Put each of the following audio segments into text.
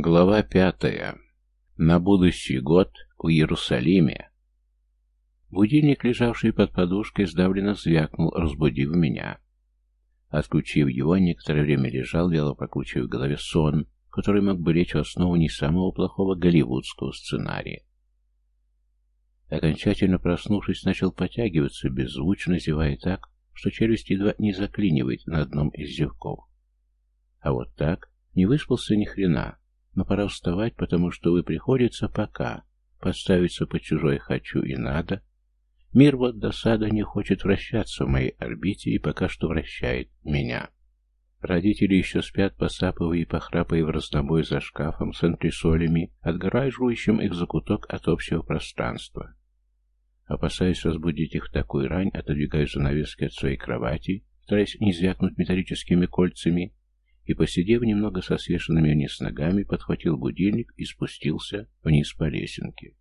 Глава пятая. На будущий год в Иерусалиме. Будильник, лежавший под подушкой, сдавленно звякнул, разбудив меня. Отключив его, некоторое время лежал, вяло прокручивая в голове сон, который мог бы лечь в основу не самого плохого голливудского сценария. Окончательно проснувшись, начал потягиваться, беззвучно зевая так, что челюсть едва не заклинивает на одном из зевков. А вот так не выспался ни хрена, но пора вставать, потому что вы приходится пока подставиться под чужое «хочу» и «надо». Мир вот досада не хочет вращаться в моей орбите и пока что вращает меня. Родители еще спят, посапывая и похрапая в разнобой за шкафом с антресолями, отгораживающим их закуток от общего пространства. Опасаясь разбудить их в такую рань, отодвигаю занавески от своей кровати, стараясь не звякнуть металлическими кольцами, и, посидев немного со свешенными вниз ногами, подхватил будильник и спустился вниз по лесенке.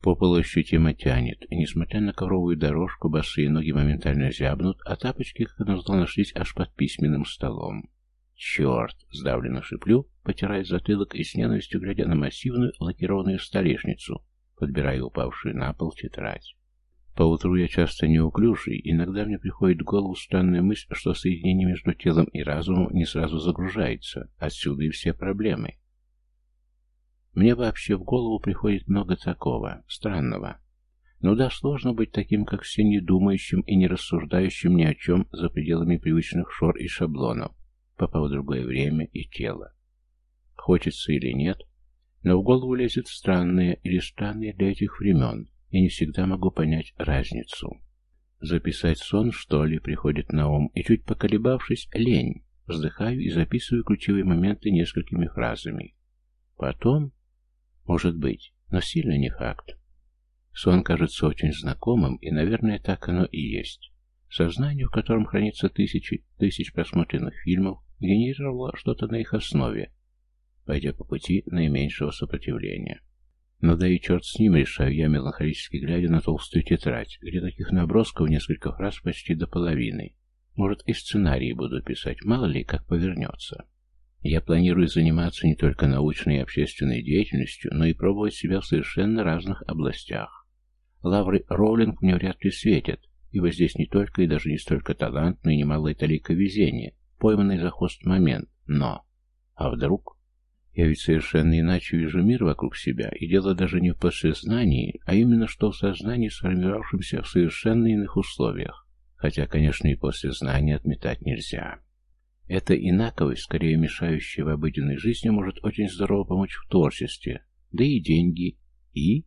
По полу ощутимо тянет, и, несмотря на ковровую дорожку, босые ноги моментально зябнут, а тапочки, как назло, нашлись аж под письменным столом. «Черт!» — сдавленно шиплю, потирая затылок и с ненавистью глядя на массивную лакированную столешницу, подбирая упавшую на пол тетрадь. Поутру я часто неуклюжий, иногда мне приходит в голову странная мысль, что соединение между телом и разумом не сразу загружается, отсюда и все проблемы. Мне вообще в голову приходит много такого, странного. Ну да, сложно быть таким, как все, не думающим и не рассуждающим ни о чем за пределами привычных шор и шаблонов, попав в другое время и тело. Хочется или нет, но в голову лезет странное или странное для этих времен, и не всегда могу понять разницу. Записать сон, что ли, приходит на ум, и чуть поколебавшись, лень. Вздыхаю и записываю ключевые моменты несколькими фразами. Потом, может быть, но сильно не факт. Сон кажется очень знакомым, и, наверное, так оно и есть. Сознание, в котором хранится тысячи тысяч просмотренных фильмов, генерировало что-то на их основе, пойдя по пути наименьшего сопротивления. Но да и черт с ним, решаю я, меланхолически глядя на толстую тетрадь, где таких набросков несколько фраз почти до половины. Может, и сценарии буду писать, мало ли, как повернется. Я планирую заниматься не только научной и общественной деятельностью, но и пробовать себя в совершенно разных областях. Лавры Роулинг мне вряд ли светят, ибо здесь не только и даже не столько талант, но и немалая талика везения, пойманный за хвост момент. Но... А вдруг... Я ведь совершенно иначе вижу мир вокруг себя, и дело даже не в подсознании, а именно что в сознании, сформировавшемся в совершенно иных условиях. Хотя, конечно, и после знания отметать нельзя. Эта инаковость, скорее мешающая в обыденной жизни, может очень здорово помочь в творчестве, да и деньги, и...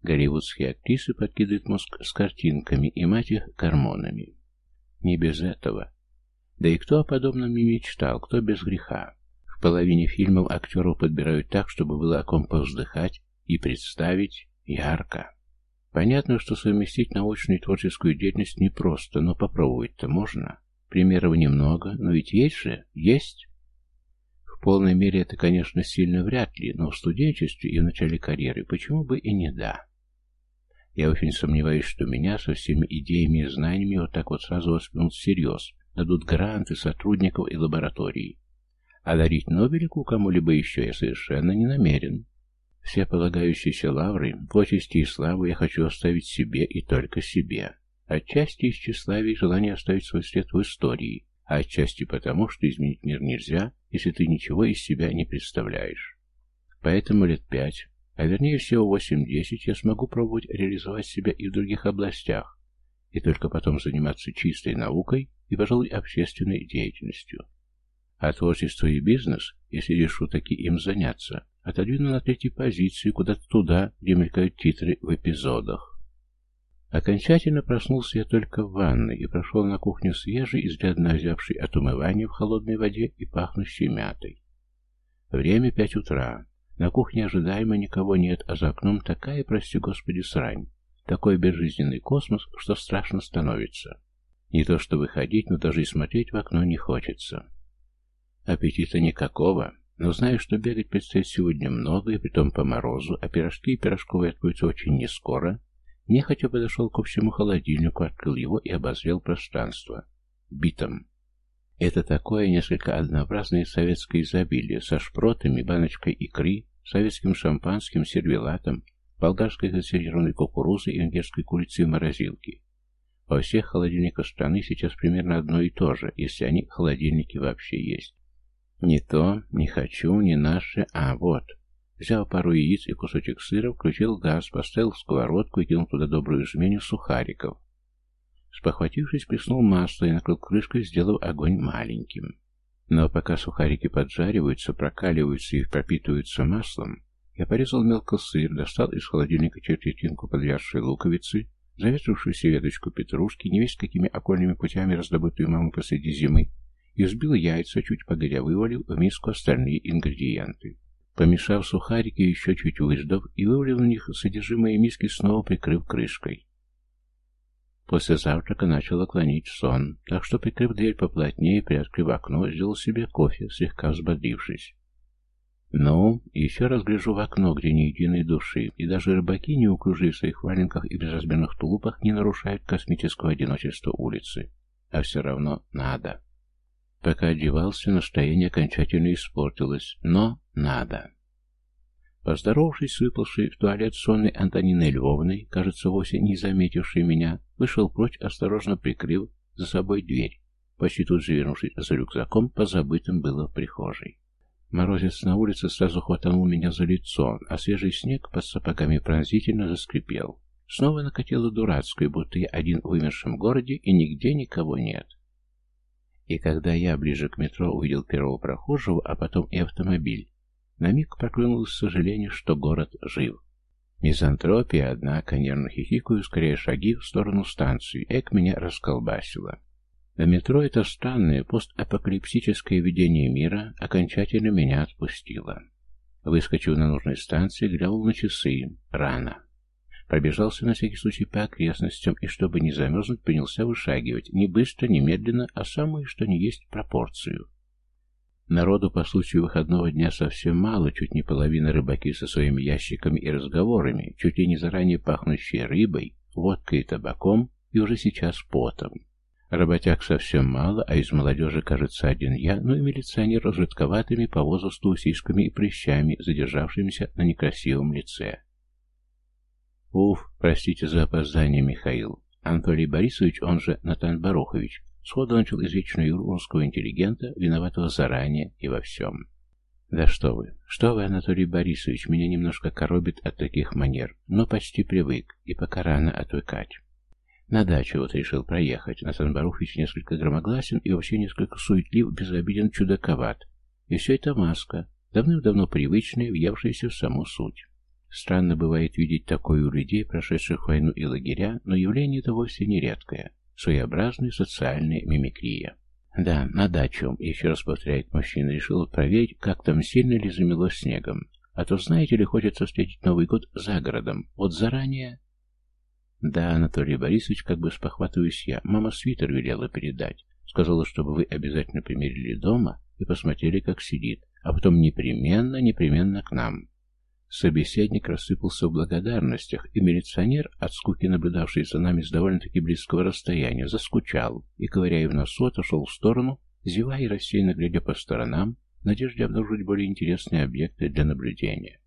Голливудские актрисы подкидывают мозг с картинками и мать их гормонами. Не без этого. Да и кто о подобном не мечтал, кто без греха. В половине фильмов актеров подбирают так, чтобы было о ком повздыхать и представить ярко. Понятно, что совместить научную и творческую деятельность непросто, но попробовать-то можно. Примеров немного, но ведь есть же, есть. В полной мере это, конечно, сильно вряд ли, но в студенчестве и в начале карьеры почему бы и не да. Я очень сомневаюсь, что меня со всеми идеями и знаниями вот так вот сразу воспримут всерьез, дадут гранты сотрудников и лабораторий. А дарить Нобелику кому-либо еще я совершенно не намерен. Все полагающиеся лавры, почести и славу я хочу оставить себе и только себе. Отчасти из тщеславия и желания оставить свой след в истории, а отчасти потому, что изменить мир нельзя, если ты ничего из себя не представляешь. Поэтому лет пять, а вернее всего восемь-десять, я смогу пробовать реализовать себя и в других областях, и только потом заниматься чистой наукой и, пожалуй, общественной деятельностью. А творчество и бизнес, если решу таки им заняться, отодвину на третьей позиции куда-то туда, где мелькают титры в эпизодах. Окончательно проснулся я только в ванной и прошел на кухню свежий, изрядно озябший от умывания в холодной воде и пахнущей мятой. Время пять утра. На кухне ожидаемо никого нет, а за окном такая, прости господи, срань. Такой безжизненный космос, что страшно становится. Не то что выходить, но даже и смотреть в окно не хочется. Аппетита никакого, но знаю, что бегать предстоит сегодня много, и притом по морозу, а пирожки и пирожковые откроются очень нескоро, нехотя подошел к общему холодильнику, открыл его и обозрел пространство. Битом. Это такое несколько однообразное советское изобилие со шпротами, баночкой икры, советским шампанским, сервелатом, болгарской консервированной кукурузой и венгерской курицей в морозилке. Во всех холодильниках страны сейчас примерно одно и то же, если они холодильники вообще есть. Не то, не хочу, не наше, а вот. Взял пару яиц и кусочек сыра, включил газ, поставил в сковородку и кинул туда добрую жменю сухариков. Спохватившись, плеснул масло и накрыл крышкой, сделав огонь маленьким. Но пока сухарики поджариваются, прокаливаются и пропитываются маслом, я порезал мелко сыр, достал из холодильника четвертинку подвязшей луковицы, заветрившуюся веточку петрушки, не весь какими окольными путями раздобытую маму посреди зимы, и взбил яйца, чуть погодя вывалил в миску остальные ингредиенты. Помешав сухарики, еще чуть выждав, и вывалил в них содержимое миски, снова прикрыв крышкой. После завтрака начал клонить сон, так что, прикрыв дверь поплотнее, приоткрыв окно, сделал себе кофе, слегка взбодрившись. Ну, еще раз гляжу в окно, где ни единой души, и даже рыбаки, неуклюжие в своих валенках и безразмерных тулупах, не нарушают космического одиночества улицы. А все равно надо. Пока одевался, настроение окончательно испортилось, но надо. Поздоровавшись с выпавшей в туалет сонной Антониной Львовной, кажется, вовсе не заметившей меня, вышел прочь, осторожно прикрыв за собой дверь, почти тут же вернувшись за рюкзаком, позабытым было в прихожей. Морозец на улице сразу хватанул меня за лицо, а свежий снег под сапогами пронзительно заскрипел. Снова накатило дурацкое, будто я один в вымершем городе и нигде никого нет. И когда я ближе к метро увидел первого прохожего, а потом и автомобиль, на миг проклюнулось сожаление, что город жив. Мизантропия, однако, нервно хихикаю, скорее шаги в сторону станции. Эк меня расколбасило. На метро это странное постапокалипсическое видение мира окончательно меня отпустило. Выскочил на нужной станции, глянул на часы. Рано. Пробежался на всякий случай по окрестностям и, чтобы не замерзнуть, принялся вышагивать. Не быстро, не медленно, а самую, что не есть, пропорцию. Народу по случаю выходного дня совсем мало, чуть не половина рыбаки со своими ящиками и разговорами, чуть ли не заранее пахнущие рыбой, водкой и табаком, и уже сейчас потом. Работяг совсем мало, а из молодежи, кажется, один я, ну и милиционер с жидковатыми по возрасту усишками и прыщами, задержавшимися на некрасивом лице. Уф, простите за опоздание, Михаил. Анатолий Борисович, он же Натан Барухович, сходу начал извечную русского интеллигента, виноватого заранее и во всем. Да что вы, что вы, Анатолий Борисович, меня немножко коробит от таких манер, но почти привык, и пока рано отвыкать. На дачу вот решил проехать. Натан Барухович несколько громогласен и вообще несколько суетлив, безобиден, чудаковат. И все это маска, давным-давно привычная, въевшаяся в саму суть. Странно бывает видеть такое у людей, прошедших войну и лагеря, но явление это вовсе не редкое. Своеобразная социальная мимикрия. Да, на дачу, еще раз повторяет мужчина, решил проверить, как там сильно ли замело снегом. А то, знаете ли, хочется встретить Новый год за городом. Вот заранее... Да, Анатолий Борисович, как бы спохватываюсь я, мама свитер велела передать. Сказала, чтобы вы обязательно примерили дома и посмотрели, как сидит, а потом непременно, непременно к нам. Собеседник рассыпался в благодарностях, и милиционер, от скуки наблюдавший за нами с довольно-таки близкого расстояния, заскучал и, ковыряя в носу, отошел в сторону, зевая и рассеянно глядя по сторонам, в надежде обнаружить более интересные объекты для наблюдения.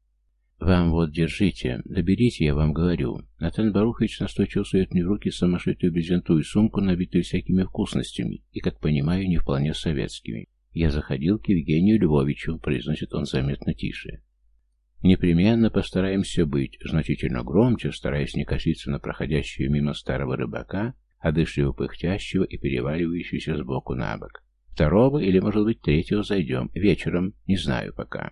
«Вам вот, держите, доберите, я вам говорю». Натан Барухович настойчиво сует мне в руки самошитую брезентовую сумку, набитую всякими вкусностями, и, как понимаю, не вполне советскими. «Я заходил к Евгению Львовичу», — произносит он заметно тише. Непременно постараемся быть значительно громче, стараясь не коситься на проходящего мимо старого рыбака, одышливо пыхтящего и переваливающегося сбоку на бок. Второго или, может быть, третьего зайдем. Вечером, не знаю пока.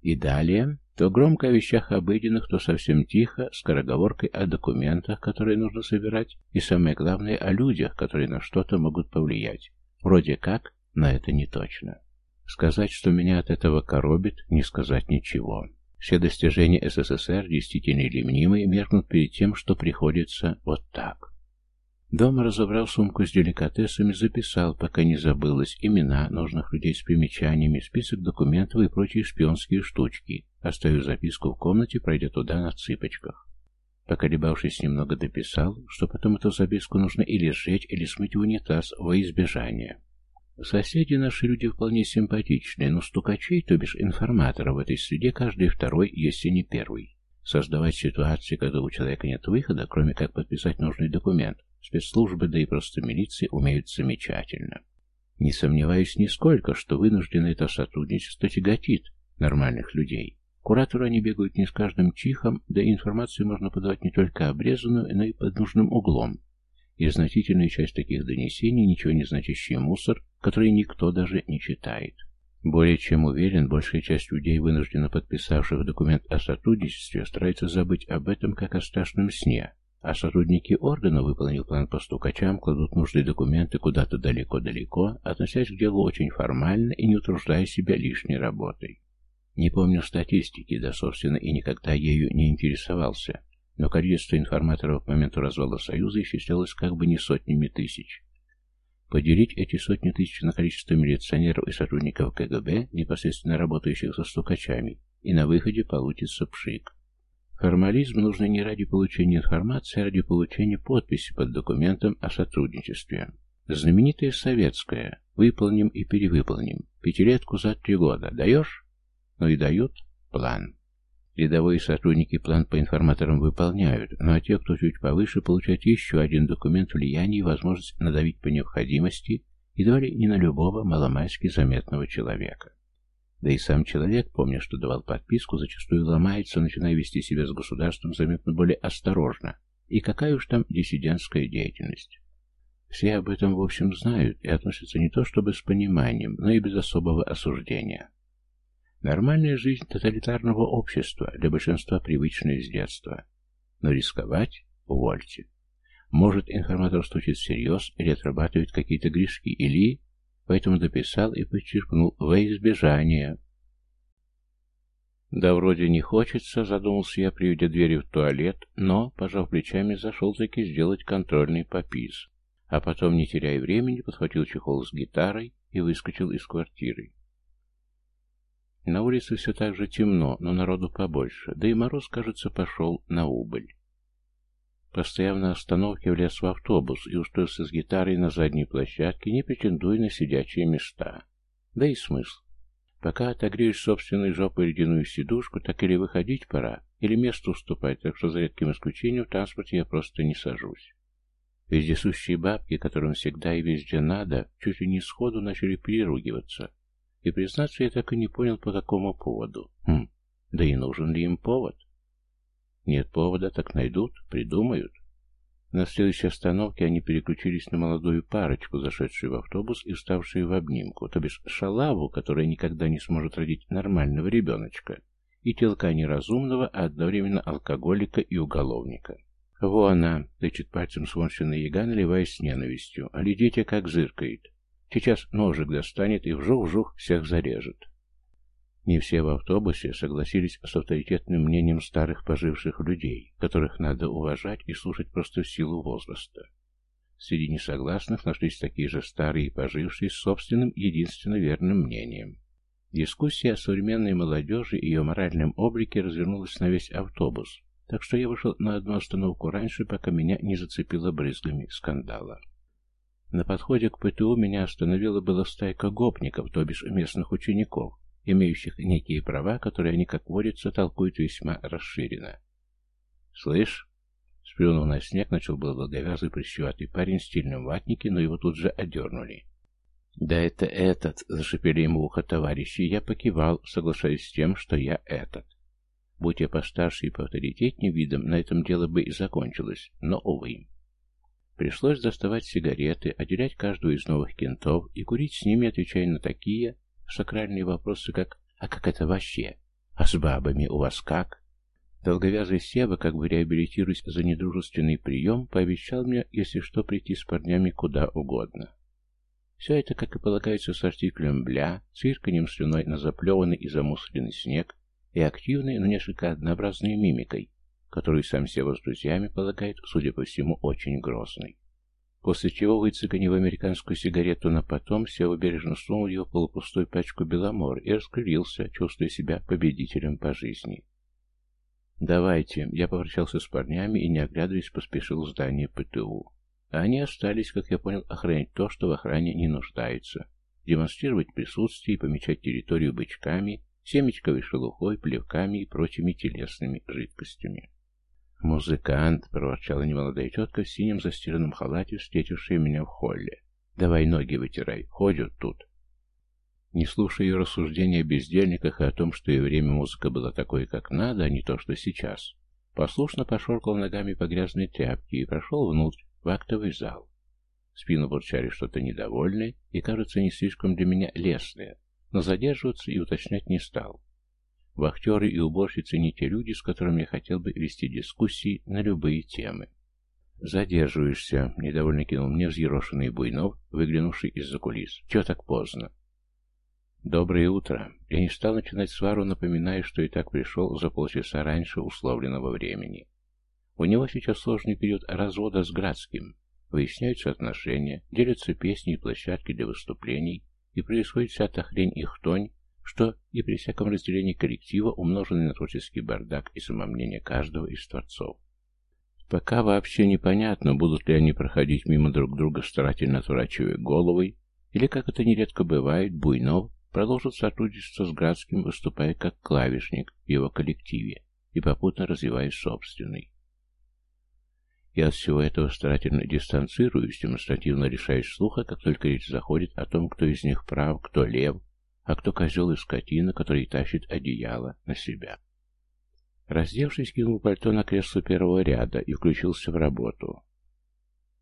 И далее, то громко о вещах обыденных, то совсем тихо, скороговоркой о документах, которые нужно собирать, и самое главное, о людях, которые на что-то могут повлиять. Вроде как, но это не точно. Сказать, что меня от этого коробит, не сказать ничего. Все достижения СССР, действительно или мнимые, меркнут перед тем, что приходится вот так. Дома разобрал сумку с деликатесами, записал, пока не забылось, имена нужных людей с примечаниями, список документов и прочие шпионские штучки. Оставив записку в комнате, пройдя туда на цыпочках. Поколебавшись немного, дописал, что потом эту записку нужно или сжечь, или смыть в унитаз во избежание. Соседи наши люди вполне симпатичные, но стукачей, то бишь информаторов в этой среде каждый второй, если не первый. Создавать ситуации, когда у человека нет выхода, кроме как подписать нужный документ, спецслужбы, да и просто милиции умеют замечательно. Не сомневаюсь нисколько, что вынуждено это сотрудничество тяготит нормальных людей. Кураторы они бегают не с каждым чихом, да и информацию можно подавать не только обрезанную, но и под нужным углом. И значительная часть таких донесений – ничего не значащий мусор, который никто даже не читает. Более чем уверен, большая часть людей, вынужденно подписавших документ о сотрудничестве, старается забыть об этом как о страшном сне, а сотрудники органа, выполнив план по стукачам, кладут нужные документы куда-то далеко-далеко, относясь к делу очень формально и не утруждая себя лишней работой. Не помню статистики, да, собственно, и никогда ею не интересовался, но количество информаторов к моменту развала Союза исчислялось как бы не сотнями тысяч. Поделить эти сотни тысяч на количество милиционеров и сотрудников КГБ, непосредственно работающих со стукачами, и на выходе получится пшик. Формализм нужно не ради получения информации, а ради получения подписи под документом о сотрудничестве. Знаменитая советская «Выполним и перевыполним». Пятилетку за три года. Даешь? но и дают план. Рядовые сотрудники план по информаторам выполняют, ну а те, кто чуть повыше, получают еще один документ влияния и возможность надавить по необходимости едва ли не на любого маломайски заметного человека. Да и сам человек, помня, что давал подписку, зачастую ломается, начиная вести себя с государством заметно более осторожно. И какая уж там диссидентская деятельность. Все об этом, в общем, знают и относятся не то чтобы с пониманием, но и без особого осуждения. Нормальная жизнь тоталитарного общества, для большинства привычная с детства. Но рисковать – увольте. Может, информатор стучит всерьез или отрабатывает какие-то грешки, или... Поэтому дописал и подчеркнул «во избежание». Да вроде не хочется, задумался я, приведя двери в туалет, но, пожав плечами, зашел таки сделать контрольный попис. А потом, не теряя времени, подхватил чехол с гитарой и выскочил из квартиры. На улице все так же темно, но народу побольше, да и мороз, кажется, пошел на убыль. Постояв на остановке, влез в автобус и устроился с гитарой на задней площадке, не претендуя на сидячие места. Да и смысл. Пока отогреешь собственной жопой ледяную сидушку, так или выходить пора, или место уступать, так что за редким исключением в транспорте я просто не сажусь. Вездесущие бабки, которым всегда и везде надо, чуть ли не сходу начали переругиваться. И, признаться, я так и не понял, по какому поводу. Хм, да и нужен ли им повод? Нет повода, так найдут, придумают. На следующей остановке они переключились на молодую парочку, зашедшую в автобус и вставшую в обнимку, то бишь шалаву, которая никогда не сможет родить нормального ребеночка, и телка неразумного, а одновременно алкоголика и уголовника. Во она, тычет пальцем сморщенная яга, наливаясь с ненавистью, а глядите, как зыркает. Сейчас ножик достанет и вжух-вжух всех зарежет. Не все в автобусе согласились с авторитетным мнением старых поживших людей, которых надо уважать и слушать просто в силу возраста. Среди несогласных нашлись такие же старые пожившие с собственным единственно верным мнением. Дискуссия о современной молодежи и ее моральном облике развернулась на весь автобус, так что я вышел на одну остановку раньше, пока меня не зацепило брызгами скандала. На подходе к ПТУ меня остановила была стайка гопников, то бишь местных учеников, имеющих некие права, которые они, как водится, толкуют весьма расширенно. «Слышь?» Сплюнув на снег, начал был долговязый прищеватый парень в стильном ватнике, но его тут же одернули. «Да это этот!» — зашипели ему ухо товарищи, я покивал, соглашаясь с тем, что я этот. Будь я постарше и поавторитетнее видом, на этом дело бы и закончилось, но, увы. Пришлось доставать сигареты, отделять каждую из новых кентов и курить с ними, отвечая на такие сакральные вопросы, как «А как это вообще? А с бабами у вас как?» Долговязый Сева, как бы реабилитируясь за недружественный прием, пообещал мне, если что, прийти с парнями куда угодно. Все это, как и полагается, с артиклем «бля», цирканем слюной на заплеванный и замусоренный снег и активной, но несколько однообразной мимикой, которую сам Сева с друзьями полагает, судя по всему, очень грозной. После чего, выцеганив американскую сигарету на потом, Сева бережно сунул его полупустой пачку Беломор и раскрылился, чувствуя себя победителем по жизни. «Давайте», — я попрощался с парнями и, не оглядываясь, поспешил в здание ПТУ. А они остались, как я понял, охранять то, что в охране не нуждается. демонстрировать присутствие и помечать территорию бычками, семечковой шелухой, плевками и прочими телесными жидкостями. «Музыкант!» — проворчала немолодая тетка в синем застиранном халате, встретившая меня в холле. «Давай ноги вытирай, ходят тут». Не слушая ее рассуждения о бездельниках и о том, что и время музыка была такой, как надо, а не то, что сейчас, послушно пошоркал ногами по грязной тряпке и прошел внутрь, в актовый зал. В спину бурчали что-то недовольное и, кажется, не слишком для меня лестное, но задерживаться и уточнять не стал. Вахтеры и уборщицы не те люди, с которыми я хотел бы вести дискуссии на любые темы. «Задерживаешься», — недовольно кинул мне взъерошенный Буйнов, выглянувший из-за кулис. «Чего так поздно?» «Доброе утро». Я не стал начинать свару, напоминая, что и так пришел за полчаса раньше условленного времени. У него сейчас сложный период развода с Градским. Выясняются отношения, делятся песни и площадки для выступленний, и происходит вся та хрень и хтонь, что и при всяком разделении коллектива, умноженный на творческий бардак и самомнение каждого из творцов. Пока вообще непонятно, будут ли они проходить мимо друг друга, старательно отворачивая головой, или, как это нередко бывает, Буйнов продолжит сотрудничество с Градским, выступая как клавишник в его коллективе и попутно развивая собственный. Я от всего этого старательно дистанцируюсь, демонстративно решаюсь слуха, как только речь заходит о том, кто из них прав, кто лев, а кто козел и скотина, который тащит одеяло на себя. Раздевшись, кинул пальто на кресло первого ряда и включился в работу.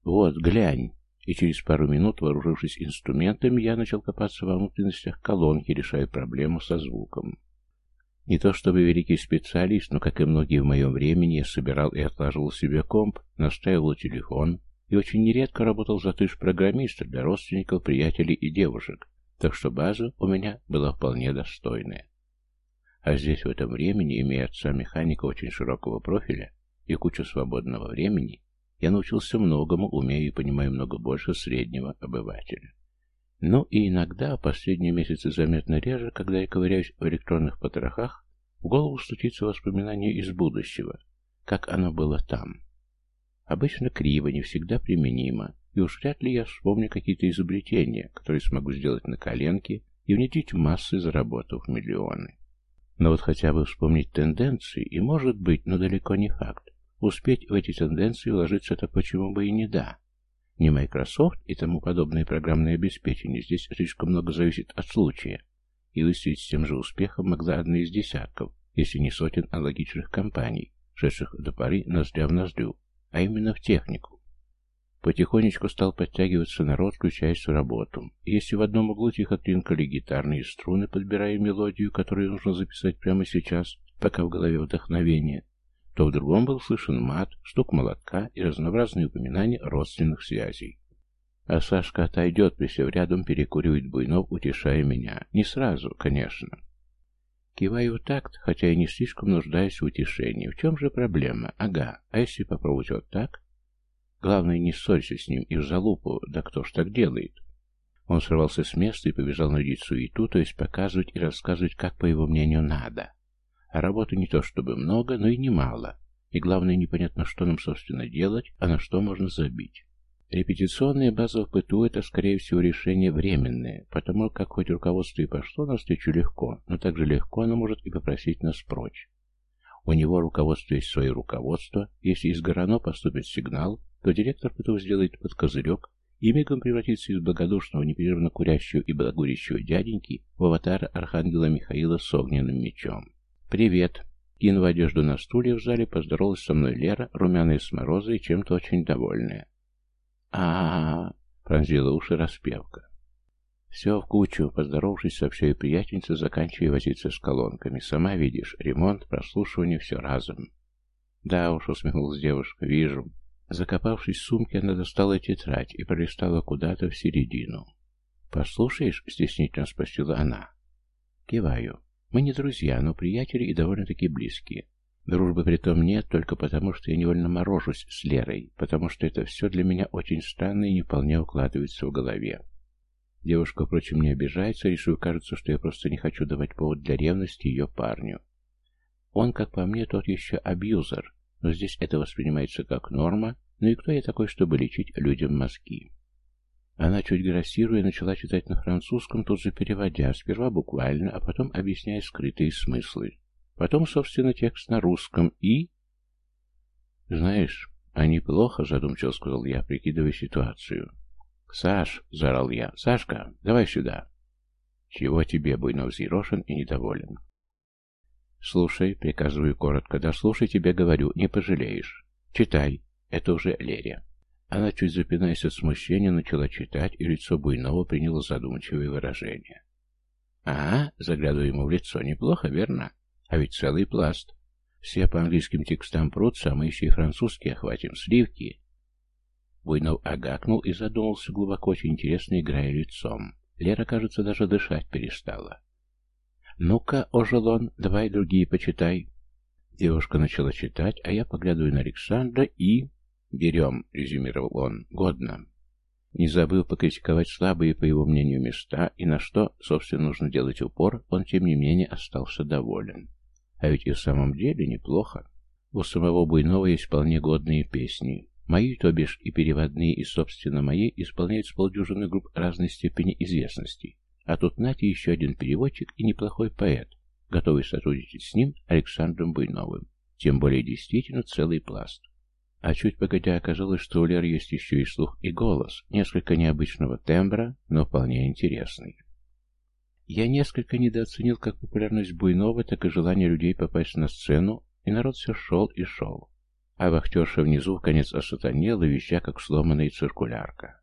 «Вот, глянь!» И через пару минут, вооружившись инструментами, я начал копаться во внутренностях колонки, решая проблему со звуком. Не то чтобы великий специалист, но, как и многие в моем времени, я собирал и отлаживал себе комп, настраивал телефон и очень нередко работал за тыш программиста для родственников, приятелей и девушек, так что база у меня была вполне достойная. А здесь в этом времени, имея отца механика очень широкого профиля и кучу свободного времени, я научился многому, умею и понимаю много больше среднего обывателя. Ну и иногда, последние месяцы заметно реже, когда я ковыряюсь в электронных потрохах, в голову стучится воспоминание из будущего, как оно было там. Обычно криво, не всегда применимо, и уж вряд ли я вспомню какие-то изобретения, которые смогу сделать на коленке и внедрить массы, заработав миллионы. Но вот хотя бы вспомнить тенденции, и может быть, но далеко не факт. Успеть в эти тенденции вложиться-то почему бы и не да. Не Microsoft и тому подобное программное обеспечение, здесь слишком много зависит от случая, и выстрелить с тем же успехом могла одна из десятков, если не сотен аналогичных компаний, шедших до поры ноздря в ноздрю, а именно в технику. Потихонечку стал подтягиваться народ, включаясь в работу. Если в одном углу тихо тринкали гитарные струны, подбирая мелодию, которую нужно записать прямо сейчас, пока в голове вдохновение, то в другом был слышен мат, стук молотка и разнообразные упоминания родственных связей. А Сашка отойдет, присев рядом, перекуривает буйнов, утешая меня. Не сразу, конечно. Киваю такт, хотя и не слишком нуждаюсь в утешении. В чем же проблема? Ага, а если попробовать вот так? Главное, не ссорься с ним и в залупу, да кто ж так делает? Он сорвался с места и побежал наводить суету, то есть показывать и рассказывать, как, по его мнению, надо. А работы не то чтобы много, но и немало. И главное, непонятно, что нам, собственно, делать, а на что можно забить. Репетиционная база в ПТУ – это, скорее всего, решение временное, потому как хоть руководство и пошло навстречу легко, но также легко оно может и попросить нас прочь. У него руководство есть свое руководство, если из Горано поступит сигнал, то директор ПТУ сделает под козырек и мигом превратится из благодушного, непрерывно курящего и благурящего дяденьки в аватара архангела Михаила с огненным мечом. «Привет!» Кинув одежду на стуле в зале, поздоровалась со мной Лера, румяная с мороза и чем-то очень довольная. а а, пронзила уши распевка. «Все в кучу», — поздоровавшись, сообщаю приятельнице, заканчивая возиться с колонками. «Сама видишь, ремонт, прослушивание, все разом». «Да уж», — усмехнулась девушка, — «вижу». Закопавшись в сумке, она достала тетрадь и пролистала куда-то в середину. «Послушаешь?» — стеснительно спросила она. Киваю. Мы не друзья, но приятели и довольно-таки близкие. Дружбы при том нет, только потому, что я невольно морожусь с Лерой, потому что это все для меня очень странно и не вполне укладывается в голове. Девушка, впрочем, не обижается, решив, кажется, что я просто не хочу давать повод для ревности ее парню. Он, как по мне, тот еще абьюзер, но здесь это воспринимается как норма, ну и кто я такой, чтобы лечить людям мозги? Она, чуть грассируя, начала читать на французском, тут же переводя, сперва буквально, а потом объясняя скрытые смыслы. Потом, собственно, текст на русском и... «Знаешь, а неплохо», — задумчиво сказал я, прикидывая ситуацию. «Саш!» — заорал я. «Сашка, давай сюда!» «Чего тебе?» — Буйнов взъерошен и недоволен. «Слушай», — приказываю коротко, — «да слушай, тебе говорю, не пожалеешь. Читай». Это уже Лерия. Она, чуть запинаясь от смущения, начала читать, и лицо Буйнова приняло задумчивое выражение. «А, заглядываю ему в лицо, неплохо, верно? А ведь целый пласт. Все по английским текстам прутся, а мы еще и французские охватим. Сливки!» Буйнов агакнул и задумался глубоко, очень интересно играя лицом. Лера, кажется, даже дышать перестала. «Ну-ка, ожелон, давай другие почитай». Девушка начала читать, а я поглядываю на Александра и... «Берем», — резюмировал он, — «годно». Не забыл покритиковать слабые, по его мнению, места, и на что, собственно, нужно делать упор, он, тем не менее, остался доволен. А ведь и в самом деле неплохо. У самого Буйнова есть вполне годные песни. Мои, то бишь, и переводные, и, собственно, мои, исполняют с полдюжины групп разной степени известности. А тут Нати еще один переводчик и неплохой поэт, готовый сотрудничать с ним, Александром Буйновым. Тем более, действительно, целый пласт. А чуть погодя оказалось, что у Лер есть еще и слух и голос, несколько необычного тембра, но вполне интересный. Я несколько недооценил как популярность Буйнова, так и желание людей попасть на сцену, и народ все шел и шел. А вахтерша внизу в конец осатанела, веща как сломанная циркулярка.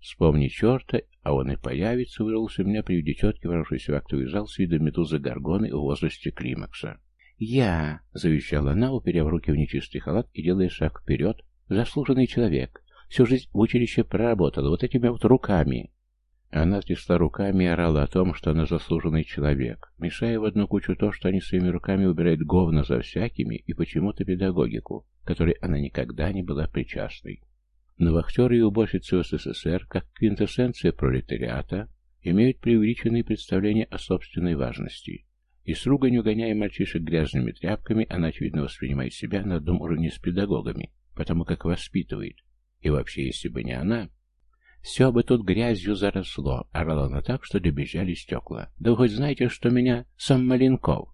Вспомни черта, а он и появится, вырвался у меня при виде тетки, ворвавшейся в актовый зал с видом медузы Гаргоны в возрасте климакса. «Я!» — завещала она, уперев руки в нечистый халат и делая шаг вперед. «Заслуженный человек. Всю жизнь в училище проработала вот этими вот руками». Она трясла руками и орала о том, что она заслуженный человек, мешая в одну кучу то, что они своими руками убирают говно за всякими и почему-то педагогику, которой она никогда не была причастной. Но вахтеры и уборщицы СССР, как квинтэссенция пролетариата, имеют преувеличенные представления о собственной важности. И с руганью гоняя мальчишек грязными тряпками, она, очевидно, воспринимает себя на одном уровне с педагогами, потому как воспитывает. И вообще, если бы не она, все бы тут грязью заросло, орала она так, что добежали стекла. Да вы хоть знаете, что меня сам Маленков?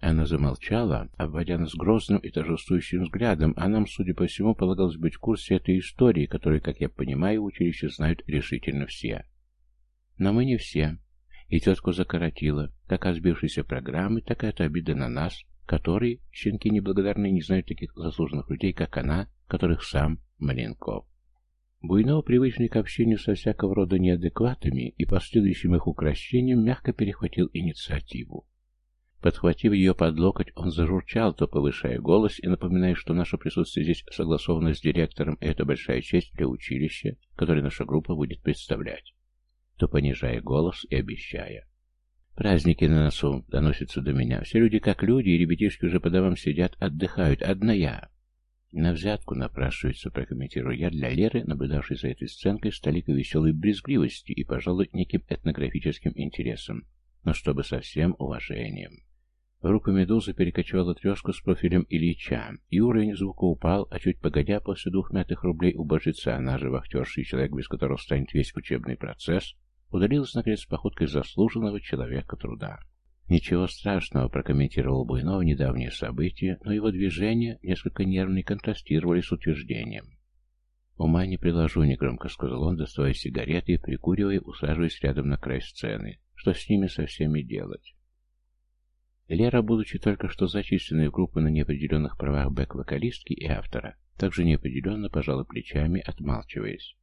Она замолчала, обводя нас грозным и торжествующим взглядом, а нам, судя по всему, полагалось быть в курсе этой истории, которую, как я понимаю, в училище знают решительно все. Но мы не все. И тетку закоротила, как от сбившейся программы, так и от обиды на нас, которые, щенки неблагодарные, не знают таких заслуженных людей, как она, которых сам Маленков. Буйнов, привычный к общению со всякого рода неадекватами и последующим их укращением, мягко перехватил инициативу. Подхватив ее под локоть, он зажурчал, то повышая голос и напоминая, что наше присутствие здесь согласовано с директором, и это большая честь для училища, которое наша группа будет представлять то понижая голос и обещая. «Праздники на носу доносятся до меня. Все люди как люди, и ребятишки уже по домам сидят, отдыхают. Одна я». На взятку напрашивается, прокомментирую я для Леры, наблюдавшей за этой сценкой с толикой веселой брезгливости и, пожалуй, неким этнографическим интересом, но чтобы со всем уважением. В руку Медузы перекочевала трешка с профилем Ильича, и уровень звука упал, а чуть погодя, после двух мятых рублей у божицы, она же вахтерший человек, без которого станет весь учебный процесс, удалилась, наконец, походкой заслуженного человека труда. «Ничего страшного», — прокомментировал Буйнов недавние события, но его движения, несколько нервные, контрастировали с утверждением. «Ума не приложу», — негромко сказал он, доставая сигареты и прикуривая, усаживаясь рядом на край сцены. «Что с ними со всеми делать?» Лера, будучи только что зачисленной в группу на неопределенных правах бэк-вокалистки и автора, также неопределенно пожала плечами, отмалчиваясь.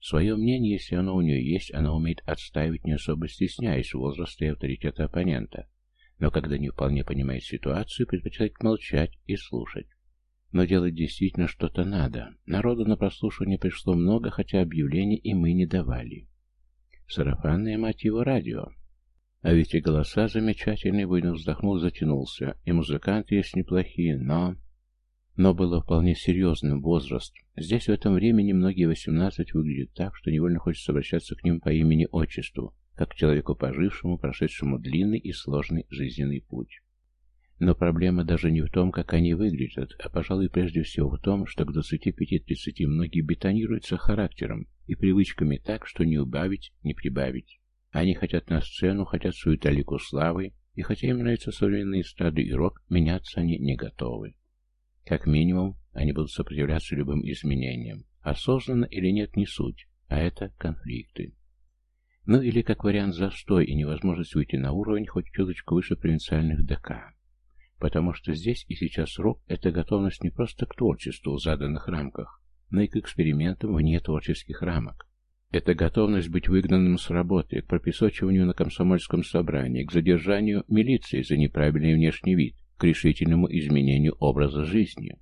Свое мнение, если оно у нее есть, она умеет отстаивать, не особо стесняясь возраста и авторитета оппонента. Но когда не вполне понимает ситуацию, предпочитает молчать и слушать. Но делать действительно что-то надо. Народу на прослушивание пришло много, хотя объявлений и мы не давали. Сарафанное, мать его, радио. А ведь и голоса замечательные, буйно вздохнул, затянулся. И музыканты есть неплохие, но... Но было вполне серьезным возраст. Здесь в этом времени многие восемнадцать выглядят так, что невольно хочется обращаться к ним по имени-отчеству, как к человеку пожившему, прошедшему длинный и сложный жизненный путь. Но проблема даже не в том, как они выглядят, а, пожалуй, прежде всего в том, что к 25-30 многие бетонируются характером, и привычками так, что не убавить, не прибавить. Они хотят на сцену, хотят свою талику славы, и хотя им нравятся современные эстрады и рок, меняться они не готовы. Как минимум, они будут сопротивляться любым изменениям. Осознанно или нет, не суть, а это конфликты. Ну или как вариант застой и невозможность выйти на уровень хоть чуточку выше провинциальных ДК. Потому что здесь и сейчас рок – это готовность не просто к творчеству в заданных рамках, но и к экспериментам вне творческих рамок. Это готовность быть выгнанным с работы, к пропесочиванию на комсомольском собрании, к задержанию милиции за неправильный внешний вид, к решительному изменению образа жизни.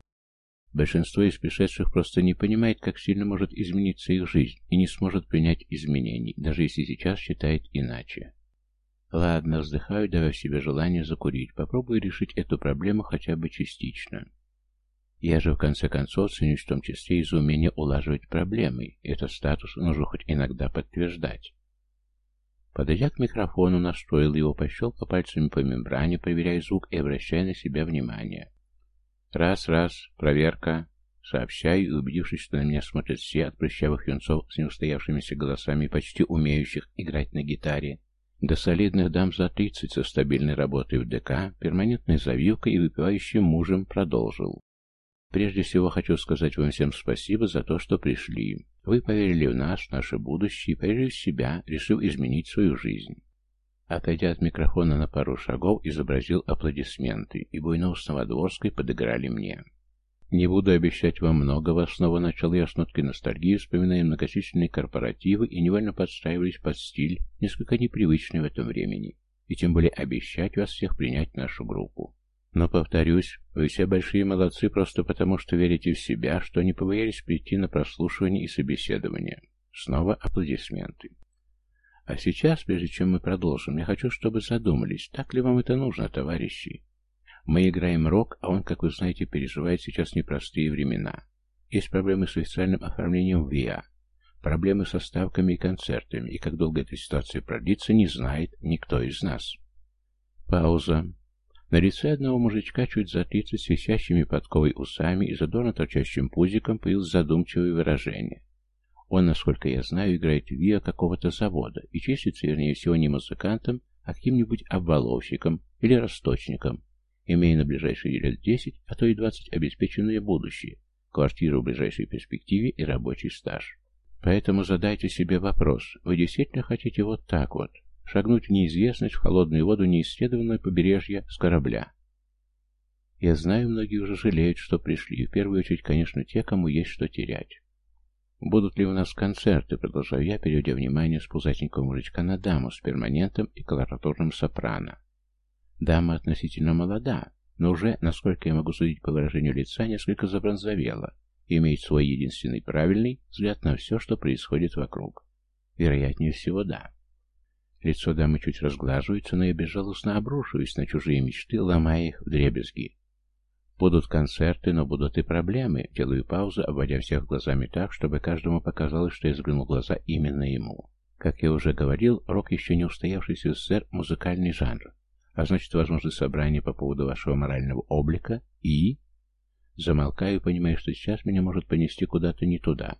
Большинство из пришедших просто не понимает, как сильно может измениться их жизнь, и не сможет принять изменений, даже если сейчас считает иначе. Ладно, вздыхаю, давая себе желание закурить, попробую решить эту проблему хотя бы частично. Я же, в конце концов, ценюсь в том числе и за умение улаживать проблемы, этот статус нужно хоть иногда подтверждать. Подойдя к микрофону, настроил его, пощелкал пальцами по мембране, проверяя звук и обращая на себя внимание. Раз, раз, проверка. Сообщаю, и убедившись, что на меня смотрят все от прыщавых юнцов с неустоявшимися голосами, почти умеющих играть на гитаре, до солидных дам за тридцать со стабильной работой в ДК, перманентной завивкой и выпивающим мужем продолжил. Прежде всего хочу сказать вам всем спасибо за то, что пришли. Вы поверили в нас, в наше будущее, поверили в себя, решив изменить свою жизнь. Отойдя от микрофона на пару шагов, изобразил аплодисменты, и Буйнов с Новодворской подыграли мне. Не буду обещать вам многого, снова начал я с ноткой ностальгии, вспоминая многочисленные корпоративы и невольно подстраивались под стиль, несколько непривычный в этом времени, и тем более обещать вас всех принять в нашу группу. Но, повторюсь, вы все большие молодцы просто потому, что верите в себя, что не побоялись прийти на прослушивание и собеседование. Снова аплодисменты. А сейчас, прежде чем мы продолжим, я хочу, чтобы задумались, так ли вам это нужно, товарищи. Мы играем рок, а он, как вы знаете, переживает сейчас непростые времена. Есть проблемы с официальным оформлением ВИА, проблемы со ставками и концертами, и как долго эта ситуация продлится, не знает никто из нас. Пауза. На лице одного мужичка чуть за тридцать с висящими подковой усами и задорно торчащим пузиком появилось задумчивое выражение. Он, насколько я знаю, играет в ВИА какого-то завода и числится, вернее всего, не музыкантом, а каким-нибудь обваловщиком или расточником, имея на ближайшие лет 10, а то и 20 обеспеченное будущее, квартиру в ближайшей перспективе и рабочий стаж. Поэтому задайте себе вопрос, вы действительно хотите вот так вот, шагнуть в неизвестность, в холодную воду неисследованное побережье с корабля? Я знаю, многие уже жалеют, что пришли, в первую очередь, конечно, те, кому есть что терять. Будут ли у нас концерты, продолжаю я, переводя внимание с пузатенького мужичка на даму с перманентом и колоратурным сопрано. Дама относительно молода, но уже, насколько я могу судить по выражению лица, несколько забронзовела и имеет свой единственный правильный взгляд на все, что происходит вокруг. Вероятнее всего, да. Лицо дамы чуть разглаживается, но я безжалостно обрушиваюсь на чужие мечты, ломая их в дребезги. Будут концерты, но будут и проблемы. Делаю паузу, обводя всех глазами так, чтобы каждому показалось, что я взглянул глаза именно ему. Как я уже говорил, рок еще не устоявшийся в СССР музыкальный жанр а значит, возможны собрания по поводу вашего морального облика и... Замолкаю, понимая, что сейчас меня может понести куда-то не туда.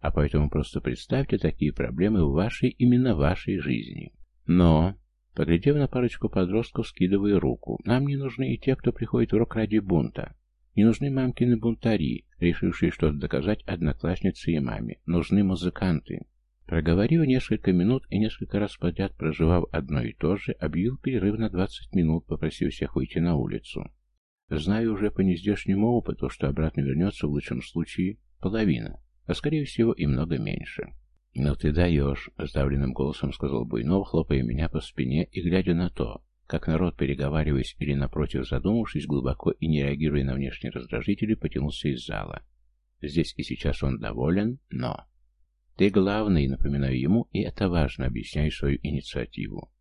А поэтому просто представьте такие проблемы в вашей, именно вашей жизни. Но, поглядев на парочку подростков, скидываю руку. Нам не нужны и те, кто приходит в рок ради бунта. Не нужны мамкины бунтари, решившие что-то доказать однокласснице и маме. Нужны музыканты. Проговорив несколько минут и несколько раз подряд проживав одно и то же, объявил перерыв на 20 минут, попросив всех выйти на улицу. Знаю уже по нездешнему опыту, что обратно вернется в лучшем случае половина, а скорее всего и много меньше. «Ну ты даешь», — сдавленным голосом сказал Буйнов, хлопая меня по спине и глядя на то, как народ, переговариваясь или напротив задумавшись глубоко и не реагируя на внешние раздражители, потянулся из зала. Здесь и сейчас он доволен, но... Ты главный, напоминаю ему, и это важно, объясняю свою инициативу.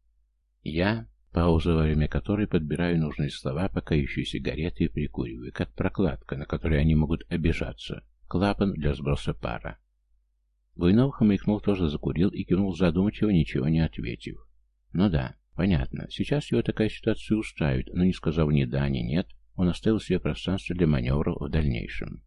Я, пауза, во время которой подбираю нужные слова, пока ищу сигареты и прикуриваю, как прокладка, на которой они могут обижаться, клапан для сброса пара. Буйнов хмыкнул, тоже закурил и кивнул задумчиво, ничего не ответив. Ну да, понятно, сейчас его такая ситуация устраивает, но не сказав ни да, ни нет, он оставил себе пространство для маневров в дальнейшем.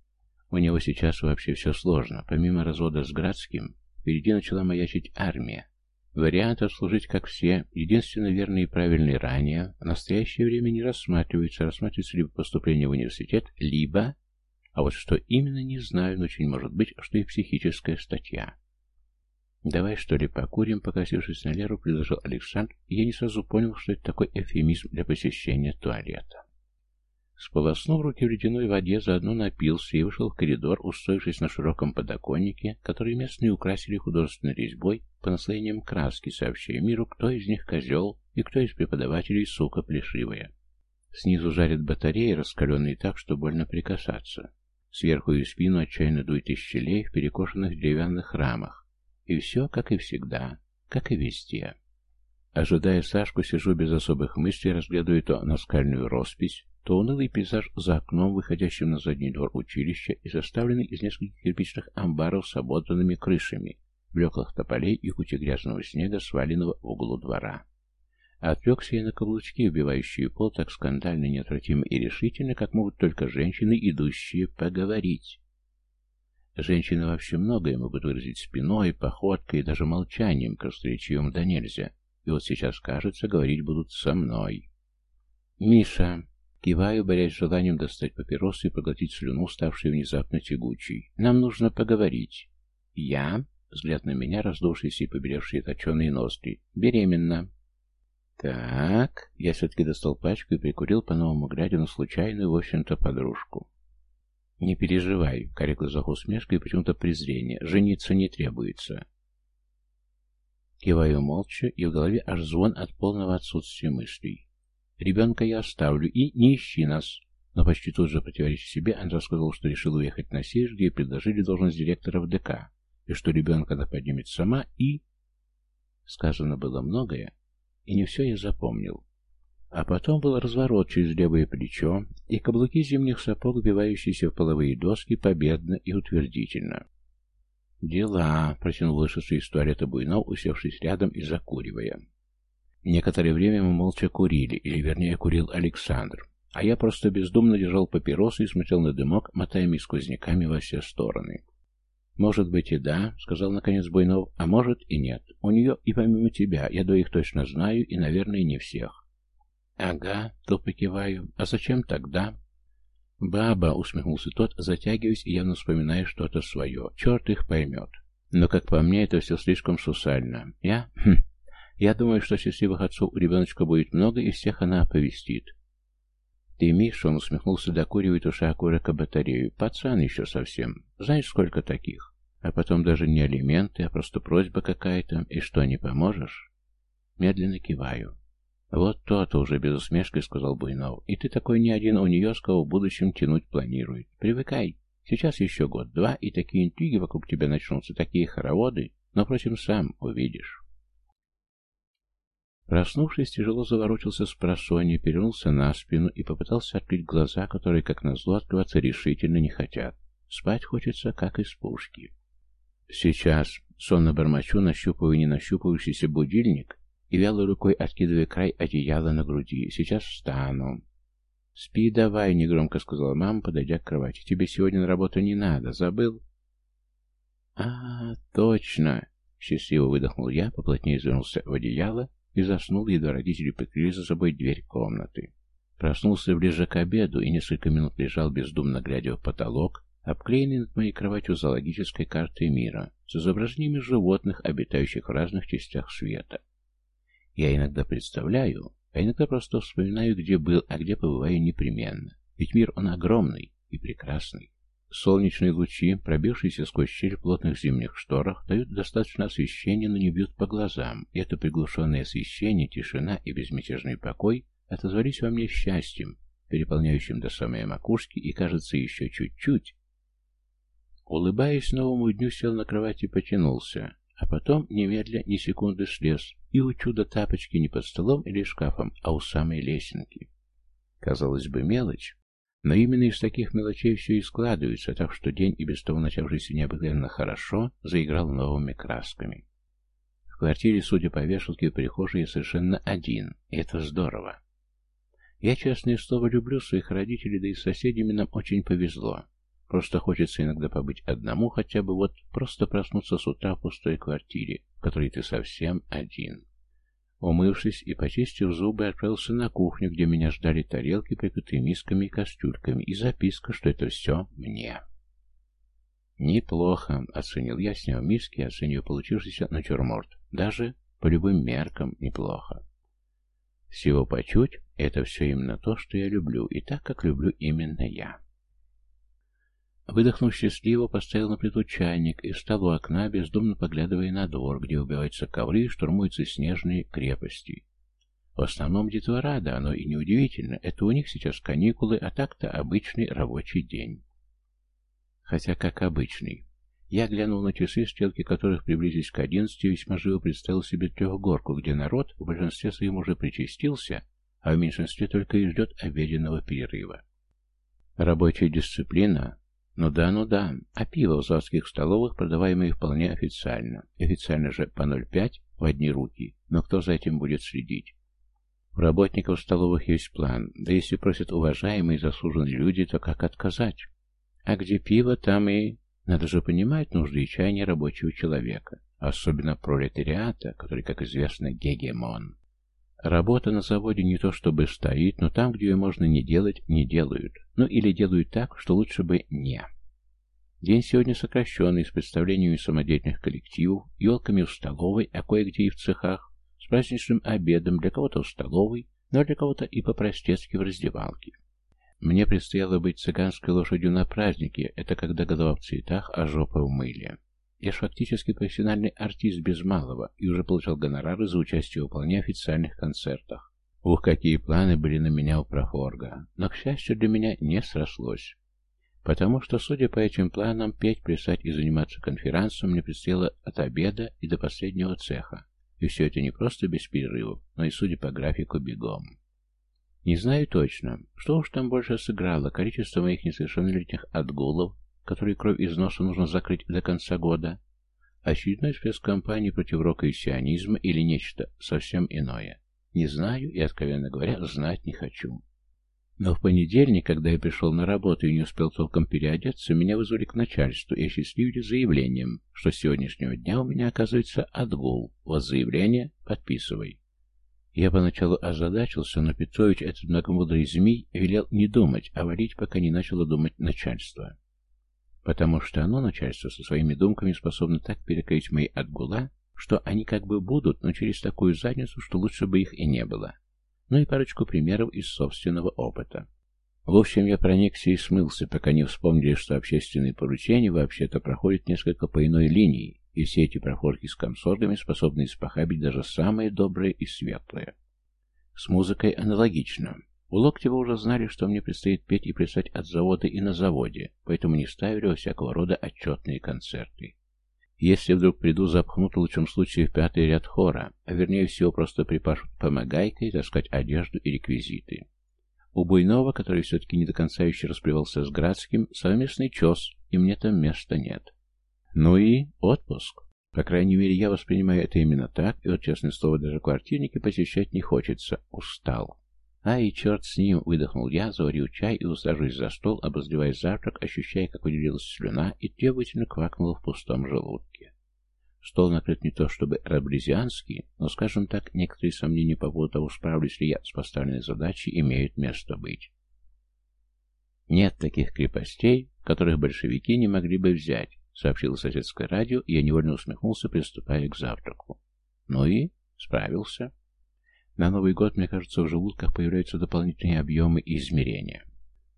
У него сейчас вообще все сложно. Помимо развода с Градским, впереди начала маячить армия. Вариант отслужить как все, единственно верный и правильный ранее, в настоящее время не рассматривается. Рассматривается либо поступление в университет, либо... А вот что именно, не знаю, но очень может быть, что и психическая статья. «Давай, что ли, покурим?» — покосившись на Леру, предложил Александр, и я не сразу понял, что это такой эфемизм для посещения туалета. Сполоснув руки в ледяной воде, заодно напился и вышел в коридор, устроившись на широком подоконнике, который местные украсили художественной резьбой по наслоениям краски, сообщая миру, кто из них козел и кто из преподавателей сука плешивая. Снизу жарят батареи, раскаленные так, что больно прикасаться. Сверху и спину отчаянно дует из щелей в перекошенных деревянных рамах. И все, как и всегда, как и везде. Ожидая Сашку, сижу без особых мыслей, разглядываю то наскальную роспись, то унылый пейзаж за окном, выходящим на задний двор училища и составленный из нескольких кирпичных амбаров с ободранными крышами, блеклых тополей и кучи грязного снега, сваленного в углу двора. Отвлекся я на каблучки, убивающие пол так скандально, неотвратимо и решительно, как могут только женщины, идущие поговорить. Женщины вообще многое могут выразить спиной, походкой и даже молчанием, красноречивым да нельзя. И вот сейчас, кажется, говорить будут со мной. «Миша!» Киваю, борясь с желанием достать папиросы и проглотить слюну, ставшей внезапно тягучей. «Нам нужно поговорить». «Я?» Взгляд на меня, раздувшиеся и побелевшие точеные ноздри. «Беременна». «Так...» Я все-таки достал пачку и прикурил, по-новому глядя на случайную, в общем-то, подружку. «Не переживай», — карий глазах усмешка и почему-то презрение. «Жениться не требуется». Киваю молча, и в голове аж звон от полного отсутствия мыслей. Ребенка я оставлю, и не ищи нас. Но почти тут же противоречив себе, он рассказал, что решил уехать на север, где предложили должность директора в ДК, и что ребенка она поднимет сама, и... Сказано было многое, и не все я запомнил. А потом был разворот через левое плечо, и каблуки зимних сапог, вбивающиеся в половые доски, победно и утвердительно. «Дела», — протянул вышедший из туалета Буйнов, усевшись рядом и закуривая. Некоторое время мы молча курили, или вернее курил Александр, а я просто бездумно держал папиросы и смотрел на дымок, мотаями сквозняками во все стороны. «Может быть и да», — сказал наконец Буйнов, — «а может и нет. У нее и помимо тебя, я двоих точно знаю, и, наверное, не всех». «Ага», — тупо киваю, — «а зачем тогда?» «Баба», — усмехнулся тот, затягиваясь и явно вспоминая что-то свое. «Черт их поймет. Но, как по мне, это все слишком сусально. Я... Хм, я думаю, что счастливых отцов у ребеночка будет много, и всех она оповестит. Ты, Миша, он усмехнулся, докуривает уша окурок батарею. Пацан еще совсем. Знаешь, сколько таких? А потом даже не алименты, а просто просьба какая-то. И что, не поможешь? Медленно киваю. Вот то-то уже без усмешки сказал Буйнов. И ты такой не один у нее, с кого в будущем тянуть планирует. Привыкай. Сейчас еще год-два, и такие интриги вокруг тебя начнутся, такие хороводы. Но, впрочем, сам увидишь. Проснувшись, тяжело заворочился с просонья, перевернулся на спину и попытался открыть глаза, которые, как назло, открываться решительно не хотят. Спать хочется, как из пушки. Сейчас сонно бормочу, нащупываю не нащупывающийся будильник и вялой рукой откидывая край одеяла на груди. Сейчас встану. «Спи давай», — негромко сказала мама, подойдя к кровати. «Тебе сегодня на работу не надо. Забыл?» «А, точно!» — счастливо выдохнул я, поплотнее завернулся в одеяло и заснул, едва родители прикрыли за собой дверь комнаты. Проснулся ближе к обеду и несколько минут лежал бездумно глядя в потолок, обклеенный над моей кроватью зоологической картой мира с изображениями животных, обитающих в разных частях света. Я иногда представляю, а иногда просто вспоминаю, где был, а где побываю непременно. Ведь мир он огромный и прекрасный. Солнечные лучи, пробившиеся сквозь щель плотных зимних шторах, дают достаточно освещения, но не бьют по глазам, и это приглушенное освещение, тишина и безмятежный покой отозвались во мне счастьем, переполняющим до самой макушки, и, кажется, еще чуть-чуть. Улыбаясь новому дню, сел на кровати и потянулся, а потом, немедля, ни секунды слез, и у чуда тапочки не под столом или шкафом, а у самой лесенки. Казалось бы, мелочь, но именно из таких мелочей все и складывается, так что день, и без того начавшийся необыкновенно хорошо, заиграл новыми красками. В квартире, судя по вешалке в прихожей, совершенно один, и это здорово. Я, честное слово, люблю своих родителей, да и с соседями нам очень повезло. Просто хочется иногда побыть одному, хотя бы вот просто проснуться с утра в пустой квартире, в которой ты совсем один. Умывшись и почистив зубы, отправился на кухню, где меня ждали тарелки, прикрытые мисками и кастрюльками, и записка, что это все мне. «Неплохо», — оценил я, снял миски и оценил получившийся натюрморт. «Даже по любым меркам неплохо». Всего по чуть — это все именно то, что я люблю, и так, как люблю именно я. Выдохнув счастливо, поставил на плиту чайник и встал у окна, бездумно поглядывая на двор, где убиваются ковры и штурмуются снежные крепости. В основном детвора, да оно и неудивительно, это у них сейчас каникулы, а так-то обычный рабочий день. Хотя как обычный. Я глянул на часы, стрелки которых приблизились к одиннадцати, весьма живо представил себе трехгорку, где народ в большинстве своем уже причастился, а в меньшинстве только и ждет обеденного перерыва. Рабочая дисциплина ну да, ну да. А пиво в заводских столовых, продаваемое вполне официально. Официально же по 0,5 в одни руки. Но кто за этим будет следить? У работников столовых есть план. Да если просят уважаемые заслуженные люди, то как отказать? А где пиво, там и... Надо же понимать нужды и чаяния рабочего человека. Особенно пролетариата, который, как известно, гегемон. Работа на заводе не то чтобы стоит, но там, где ее можно не делать, не делают. Ну или делают так, что лучше бы не. День сегодня сокращенный, с представлениями самодеятельных коллективов, елками в столовой, а кое-где и в цехах, с праздничным обедом, для кого-то в столовой, но для кого-то и по-простецки в раздевалке. Мне предстояло быть цыганской лошадью на празднике, это когда голова в цветах, а жопа в мыле. Я ж фактически профессиональный артист без малого и уже получал гонорары за участие в вполне официальных концертах. Ух, какие планы были на меня у профорга. Но, к счастью, для меня не срослось. Потому что, судя по этим планам, петь, плясать и заниматься конферансом мне предстояло от обеда и до последнего цеха. И все это не просто без перерывов, но и, судя по графику, бегом. Не знаю точно, что уж там больше сыграло, количество моих несовершеннолетних отгулов который кровь из носа нужно закрыть до конца года, очередной спецкомпании против рока и сионизма или нечто совсем иное. Не знаю и, откровенно говоря, знать не хочу. Но в понедельник, когда я пришел на работу и не успел толком переодеться, меня вызвали к начальству и осчастливили заявлением, что с сегодняшнего дня у меня оказывается отгул. Вот заявление, подписывай. Я поначалу озадачился, но Петрович, этот многомудрый змей, велел не думать, а валить, пока не начало думать начальство. Потому что оно, начальство, со своими думками способно так перекрыть мои отгула, что они как бы будут, но через такую задницу, что лучше бы их и не было. Ну и парочку примеров из собственного опыта. В общем, я проникся и смылся, пока не вспомнили, что общественные поручения вообще-то проходят несколько по иной линии, и все эти проходки с комсоргами способны испохабить даже самые добрые и светлые. С музыкой аналогично. У Локтева уже знали, что мне предстоит петь и плясать от завода и на заводе, поэтому не ставили во всякого рода отчетные концерты. Если вдруг приду, запхнут в лучшем случае в пятый ряд хора, а вернее всего просто припашут помогайкой таскать одежду и реквизиты. У Буйнова, который все-таки не до конца еще расплевался с Градским, совместный чес, и мне там места нет. Ну и отпуск. По крайней мере, я воспринимаю это именно так, и вот, честное слово, даже квартирники посещать не хочется. Устал. «Ай, черт с ним!» — выдохнул я, заварил чай и усаживаясь за стол, обозревая завтрак, ощущая, как выделилась слюна и требовательно квакнула в пустом желудке. Стол накрыт не то чтобы раблезианский, но, скажем так, некоторые сомнения по поводу того, справлюсь ли я с поставленной задачей, имеют место быть. «Нет таких крепостей, которых большевики не могли бы взять», — сообщило соседское радио, и я невольно усмехнулся, приступая к завтраку. «Ну и?» «Справился». На Новый год, мне кажется, в желудках появляются дополнительные объемы и измерения.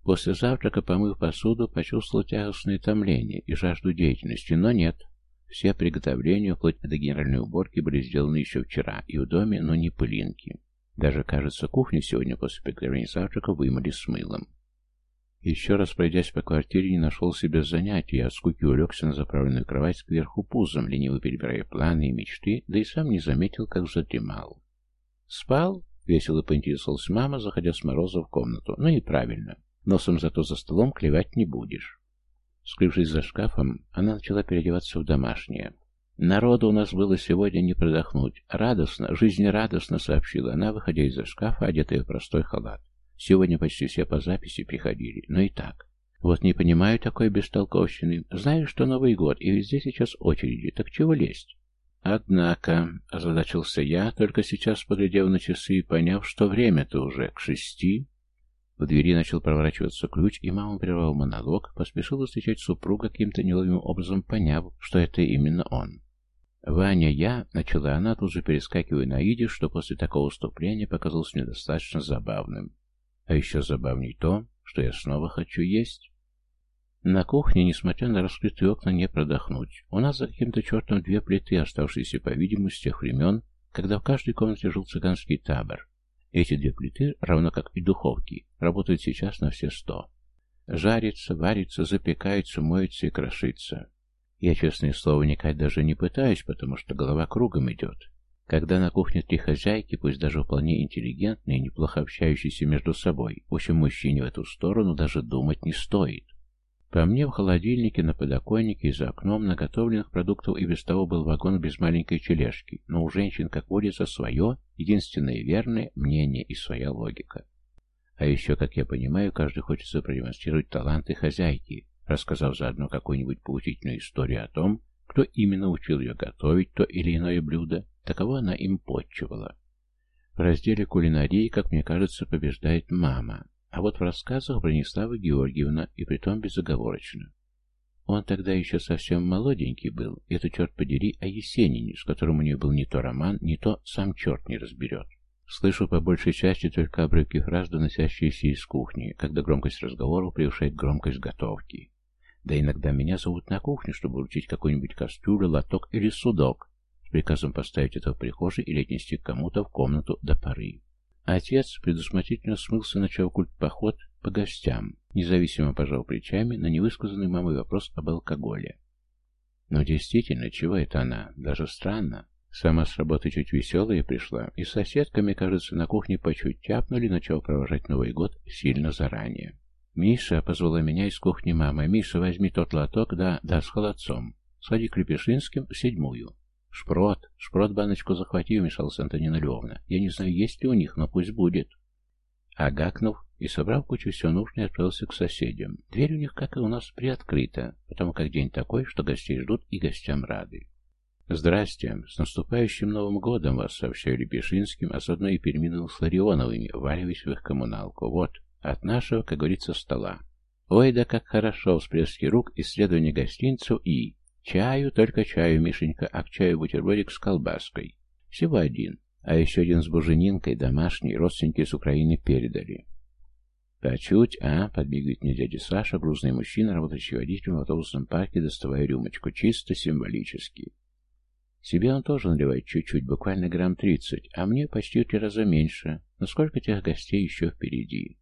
После завтрака, помыв посуду, почувствовал тягостное томление и жажду деятельности, но нет. Все приготовления, вплоть до генеральной уборки, были сделаны еще вчера, и в доме, но не пылинки. Даже, кажется, кухню сегодня после приготовления завтрака вымыли с мылом. Еще раз пройдясь по квартире, не нашел себе занятия, от скуки улегся на заправленную кровать кверху пузом, лениво перебирая планы и мечты, да и сам не заметил, как задремал. «Спал?» — весело поинтересовалась мама, заходя с Мороза в комнату. «Ну и правильно. Носом зато за столом клевать не будешь». Скрывшись за шкафом, она начала переодеваться в домашнее. «Народу у нас было сегодня не продохнуть. Радостно, жизнерадостно», — сообщила она, выходя из-за шкафа, одетая в простой халат. «Сегодня почти все по записи приходили, но и так. Вот не понимаю такой бестолковщины. Знаю, что Новый год, и везде сейчас очереди, так чего лезть? Однако, озадачился я, только сейчас поглядев на часы и поняв, что время-то уже к шести. В двери начал проворачиваться ключ, и мама, прервав монолог, поспешила встречать супруга каким-то неловимым образом, поняв, что это именно он. «Ваня, я...» — начала она, тут же перескакивая на идиш, что после такого вступления показалось мне достаточно забавным. А еще забавней то, что я снова хочу есть. На кухне, несмотря на раскрытые окна, не продохнуть. У нас за каким-то чертом две плиты, оставшиеся, по-видимому, с тех времен, когда в каждой комнате жил цыганский табор. Эти две плиты, равно как и духовки, работают сейчас на все сто. Жарится, варится, запекается, моется и крошится. Я, честное слово, никак даже не пытаюсь, потому что голова кругом идет. Когда на кухне три хозяйки, пусть даже вполне интеллигентные, неплохо общающиеся между собой, в общем, мужчине в эту сторону даже думать не стоит. По мне, в холодильнике, на подоконнике и за окном наготовленных продуктов и без того был вагон без маленькой тележки, но у женщин, как водится, свое, единственное верное мнение и своя логика. А еще, как я понимаю, каждый хочется продемонстрировать таланты хозяйки, рассказав заодно какую-нибудь поучительную историю о том, кто именно учил ее готовить то или иное блюдо, таково она им подчивала. В разделе кулинарии, как мне кажется, побеждает мама. А вот в рассказах Бронислава Георгиевна, и притом безоговорочно. Он тогда еще совсем молоденький был, это, черт подери, о Есенине, с которым у нее был не то роман, не то сам черт не разберет. Слышу по большей части только обрывки фраз, доносящиеся из кухни, когда громкость разговоров превышает громкость готовки. Да иногда меня зовут на кухню, чтобы вручить какую-нибудь кастрюлю, лоток или судок, с приказом поставить это в прихожей или отнести к кому-то в комнату до поры. Отец предусмотрительно смылся, начав культ-поход по гостям, независимо пожал плечами на невысказанный мамой вопрос об алкоголе. Но действительно, чего это она? Даже странно. Сама с работы чуть веселая пришла, и с соседками, кажется, на кухне по чуть тяпнули, начал провожать Новый год сильно заранее. «Миша!» — позвала меня из кухни мама. «Миша, возьми тот лоток, да, да, с холодцом. Сходи к Лепешинским седьмую. «Шпрот! Шпрот баночку захвати», — вмешалась Антонина Львовна. «Я не знаю, есть ли у них, но пусть будет». А гакнув и, собрав кучу все нужное, отправился к соседям. Дверь у них, как и у нас, приоткрыта, потому как день такой, что гостей ждут и гостям рады. «Здрасте! С наступающим Новым годом вас сообщаю Лепешинским, а заодно и переминул с Ларионовыми, валиваясь в их коммуналку. Вот, от нашего, как говорится, стола. Ой, да как хорошо, всплески рук, исследование гостинцев и... Чаю, только чаю, Мишенька, а к чаю бутербродик с колбаской. Всего один. А еще один с буженинкой, домашний, родственники с Украины передали. «Почуть, а?» — подбегает мне дядя Саша, грузный мужчина, работающий водителем в автобусном парке, доставая рюмочку, чисто символически. Себе он тоже наливает чуть-чуть, буквально грамм тридцать, а мне почти в три раза меньше. Но сколько тех гостей еще впереди?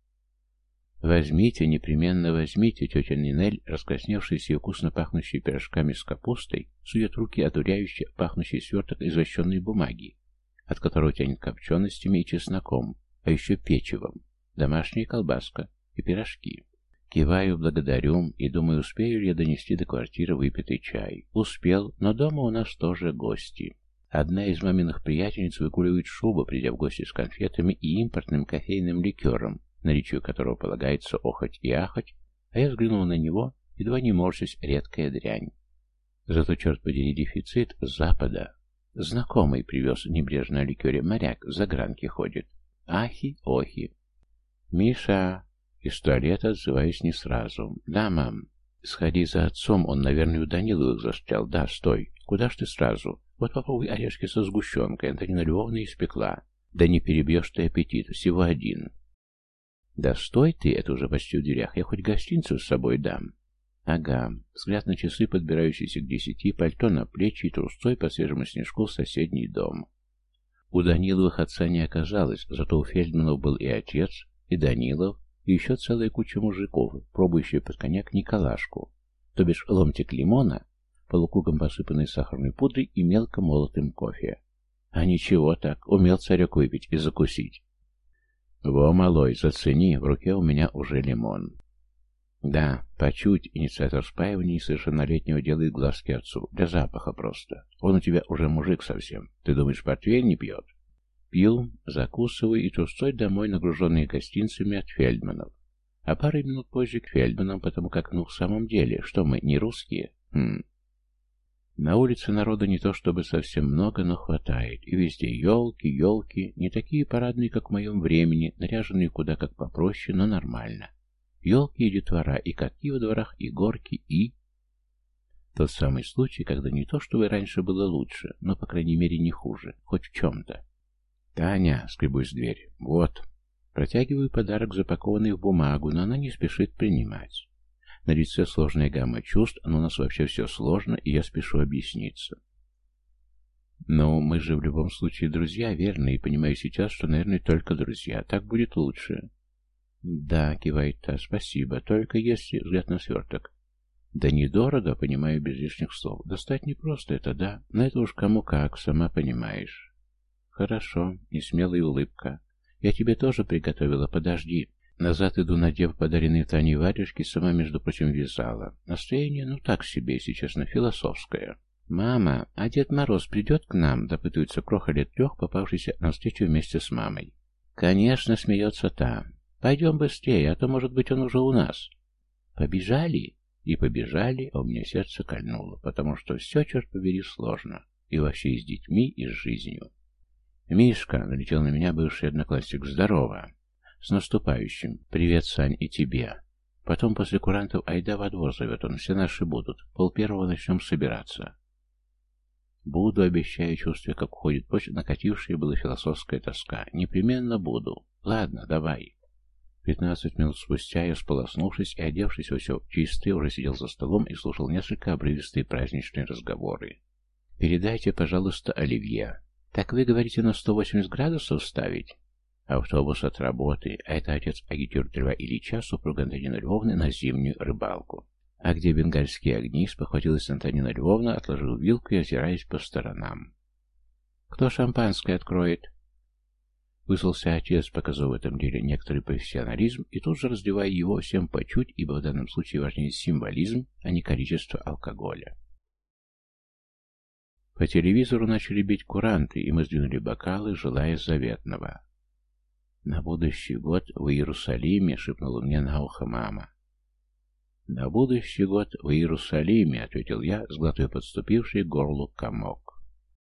«Возьмите, непременно возьмите!» Тетя Нинель, раскрасневшаяся и вкусно пахнущая пирожками с капустой, сует руки одуряюще пахнущий сверток из бумаги, от которого тянет копченостями и чесноком, а еще печевом, домашняя колбаска и пирожки. Киваю, благодарю и думаю, успею ли я донести до квартиры выпитый чай. Успел, но дома у нас тоже гости. Одна из маминых приятельниц выгуливает шубу, придя в гости с конфетами и импортным кофейным ликером, наличию которого полагается охоть и ахоть, а я взглянул на него, едва не морщась редкая дрянь. Зато, черт подери, дефицит Запада. Знакомый привез небрежно о ликере моряк, за гранки ходит. Ахи-охи. «Миша!» Из туалета отзываюсь не сразу. «Да, мам. Сходи за отцом, он, наверное, у Даниловых застрял. Да, стой. Куда ж ты сразу? Вот попробуй орешки со сгущенкой. Антонина Львовна испекла. Да не перебьешь ты аппетит. Всего один. «Да стой ты, это уже почти в дверях, я хоть гостинцу с собой дам». Ага, взгляд на часы, подбирающиеся к десяти, пальто на плечи и трустой по свежему снежку в соседний дом. У Даниловых отца не оказалось, зато у Фельдманов был и отец, и Данилов, и еще целая куча мужиков, пробующие под коньяк Николашку, то бишь ломтик лимона, полукругом посыпанный сахарной пудрой и мелко молотым кофе. А ничего так, умел царек выпить и закусить. «Во, малой, зацени, в руке у меня уже лимон». Да, почуть инициатор спаивания несовершеннолетнего делает глазки отцу. Для запаха просто. Он у тебя уже мужик совсем. Ты думаешь, портвейн не пьет? Пью, закусываю и трустой домой, нагруженный гостинцами от Фельдманов. а пару минут позже к Фельдманам, потому как, ну, в самом деле, что мы, не русские? Хм. На улице народа не то чтобы совсем много, но хватает. И везде елки, елки, не такие парадные, как в моем времени, наряженные куда как попроще, но нормально. Елки и детвора, и катки во дворах, и горки, и... Тот самый случай, когда не то чтобы раньше было лучше, но, по крайней мере, не хуже, хоть в чем-то. «Таня!» — скребусь в дверь. «Вот!» Протягиваю подарок, запакованный в бумагу, но она не спешит принимать. На лице сложная гамма чувств, но у нас вообще все сложно, и я спешу объясниться. Но мы же в любом случае друзья, верно, и понимаю сейчас, что, наверное, только друзья. Так будет лучше. Да, кивает та, спасибо, только если взгляд на сверток. Да недорого, понимаю без лишних слов. Достать непросто это, да, но это уж кому как, сама понимаешь. Хорошо, несмелая улыбка. Я тебе тоже приготовила, подожди. Назад иду, надев подаренные Тане варежки, сама, между прочим, вязала. Настроение, ну так себе, если честно, философское. «Мама, а Дед Мороз придет к нам?» — допытывается Кроха лет трех, попавшийся на встречу вместе с мамой. «Конечно», — смеется та. «Пойдем быстрее, а то, может быть, он уже у нас». «Побежали?» И побежали, а у меня сердце кольнуло, потому что все, черт побери, сложно. И вообще и с детьми, и с жизнью. «Мишка!» — налетел на меня бывший одноклассник. «Здорово!» «С наступающим! Привет, Сань, и тебе!» Потом после курантов Айда во двор зовет он, все наши будут. Пол первого начнем собираться. Буду, обещаю, чувствуя, как уходит прочь накатившая была философская тоска. Непременно буду. Ладно, давай. Пятнадцать минут спустя я, сполоснувшись и одевшись во все чистое, уже сидел за столом и слушал несколько обрывистые праздничные разговоры. «Передайте, пожалуйста, Оливье. Так вы говорите на 180 градусов ставить?» Автобус от работы, а это отец агитирует Льва Ильича, супруга Антонина Львовны, на зимнюю рыбалку. А где бенгальские огни, спохватилась Антонина Львовна, отложил вилку и озираясь по сторонам. «Кто шампанское откроет?» Выслался отец, показав в этом деле некоторый профессионализм, и тут же раздевая его всем по чуть, ибо в данном случае важнее символизм, а не количество алкоголя. По телевизору начали бить куранты, и мы сдвинули бокалы, желая заветного. «На будущий год в Иерусалиме», — шепнула мне на ухо мама. «На будущий год в Иерусалиме», — ответил я, сглатывая подступивший к горлу комок.